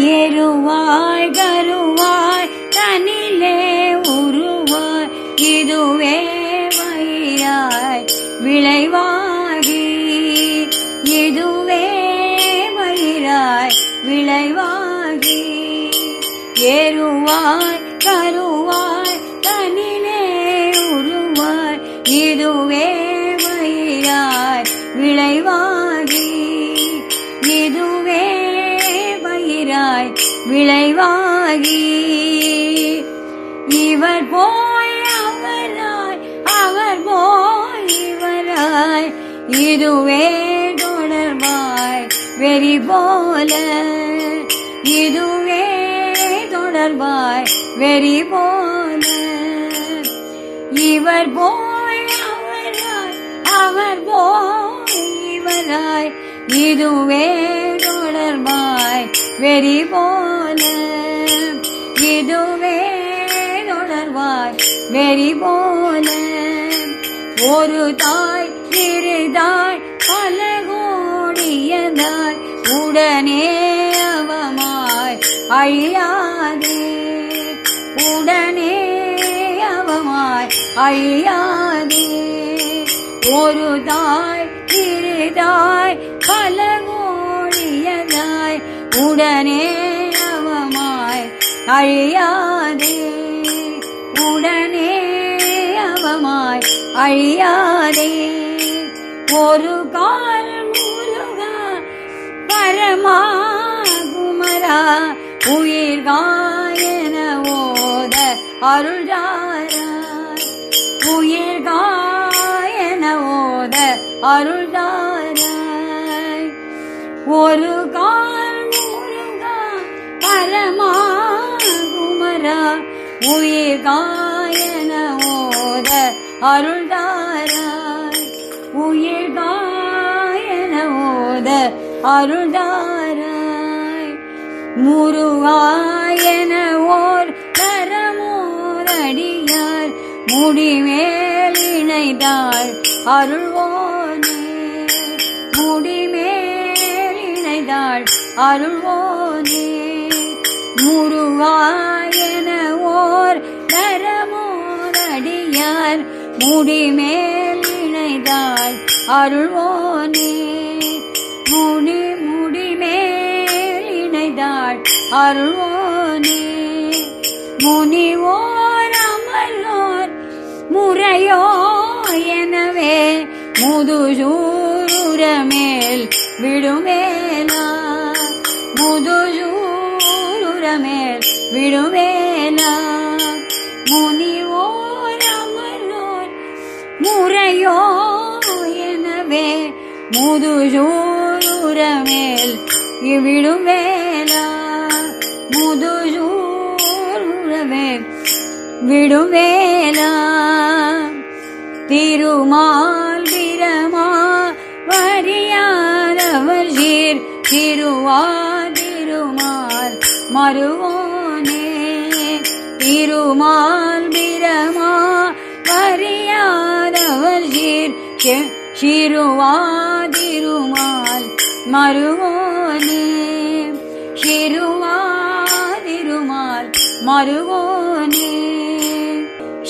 எருவாய் கருவாய் தனிலே உருவாய். இதுவே வயிறாய் விளைவாகி இதுவே வயிறாய் விளைவாகி. எருவாய் கரு விளைவாகி. இவர் போய் அவராய் அவர் போய் இவராய். இதுவே தொடர்பாய் வெறி போல. இதுவே தொடர்பாய் வெறி போல. இவர் போய் அவராய் அவர் போய் இவராய். இதுவே தொடர்பாய் வெறி போல இதுவே தொடர்வாய் வெறி போல ஒரு தாய் இருதாய் பல கோடியதாய் உடனே அவமாய் அழியாதே. உடனே அவமாய் அழியாதே. ஒரு தாய் உடனே அவமாய் அழியாதே. உடனே அவமாய் அழியாதே. ஒரு கால் முருகா பரமா குமரா உயிர் காயன ஓத அருள்தாராய் உயிர் காயன ஓத அருள்தாராய் ஒரு கால் பரமா குமரா உயிர் காயன ஓத அருள்தாராய் உயிர் காயன ஓத அருள்தாராய் முருகாயன ஓர் கரமோரடியார் முடிமேல் அருள்வோனே. முடிமேலிணைதாள் அருள்வோனே. முருவாயன ஓர் தரமோரடியார் முடிமேல் இணைதாய் அருள்வோனே. முடி முடிமேல் இணைதாள் அருள்வோனே. முனிவோர் அமலோர் முறையோ எனவே முதுசூர மேல் விடுவேலா முதுசூர மேல் விழுவேனா முனிவோர் அமர்வோர் முறையோ எனவே முதுஜூர மேல் விழுவேனா முதுஜூரவே விடுவேனா திருமால் பிரமா வரியானவர் சீர் திருவா திருமா மருவோனே திருமால் பிரமா வரியாரவர் சீர் சிறுவாதிருமால் சிறுவா திருமால் மருவோனே சிறுவா திருமால் மருவோனே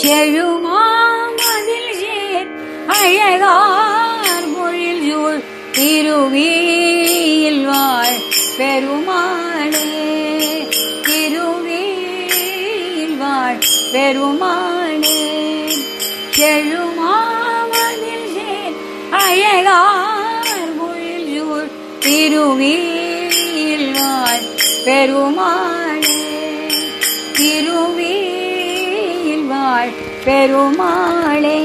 செழுமாமதில் சேர் அழகார் மொழில் சூழ் திருவியில் வாழ் பெருமாள் பெருமானே எழுமாமனில் அழகார் முழுள் திருவிழ்வார் பெருமானே. திருவிழ்வார் பெருமாளே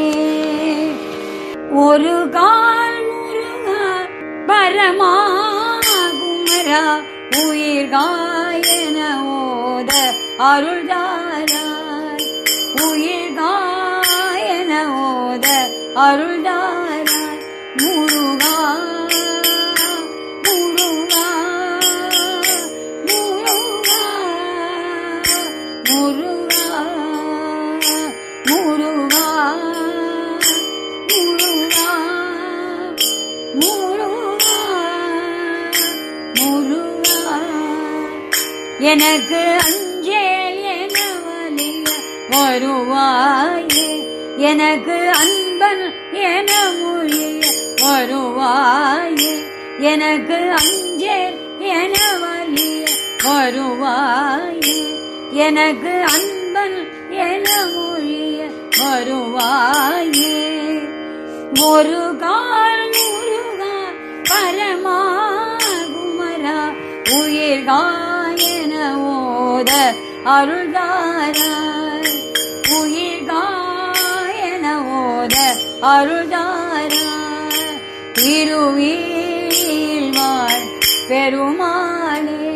ஒரு கால் முருகா பரமாகுமரா உயிர்காயன ஓத அருள்தாரா. உயிர் காயன ஓத அருள்தாராய் முருகா முருகா முருகா முருகா முருகா முருகா முருகா முருகா. எனக்கு அந்த வருவாயே. எனக்கு அன்பன் என மொழிய வருவாயே. எனக்கு அஞ்சேல் என வலிய வருவாயே. எனக்கு அன்பன் என மொழிய வருவாயே. ஒரு கால் முருகா பரமாகுமரா உயிர்காயன ஓத அருள்தாரா. ஓத அருள்தாராய் திருவீழ்வாழ் பெருமாளே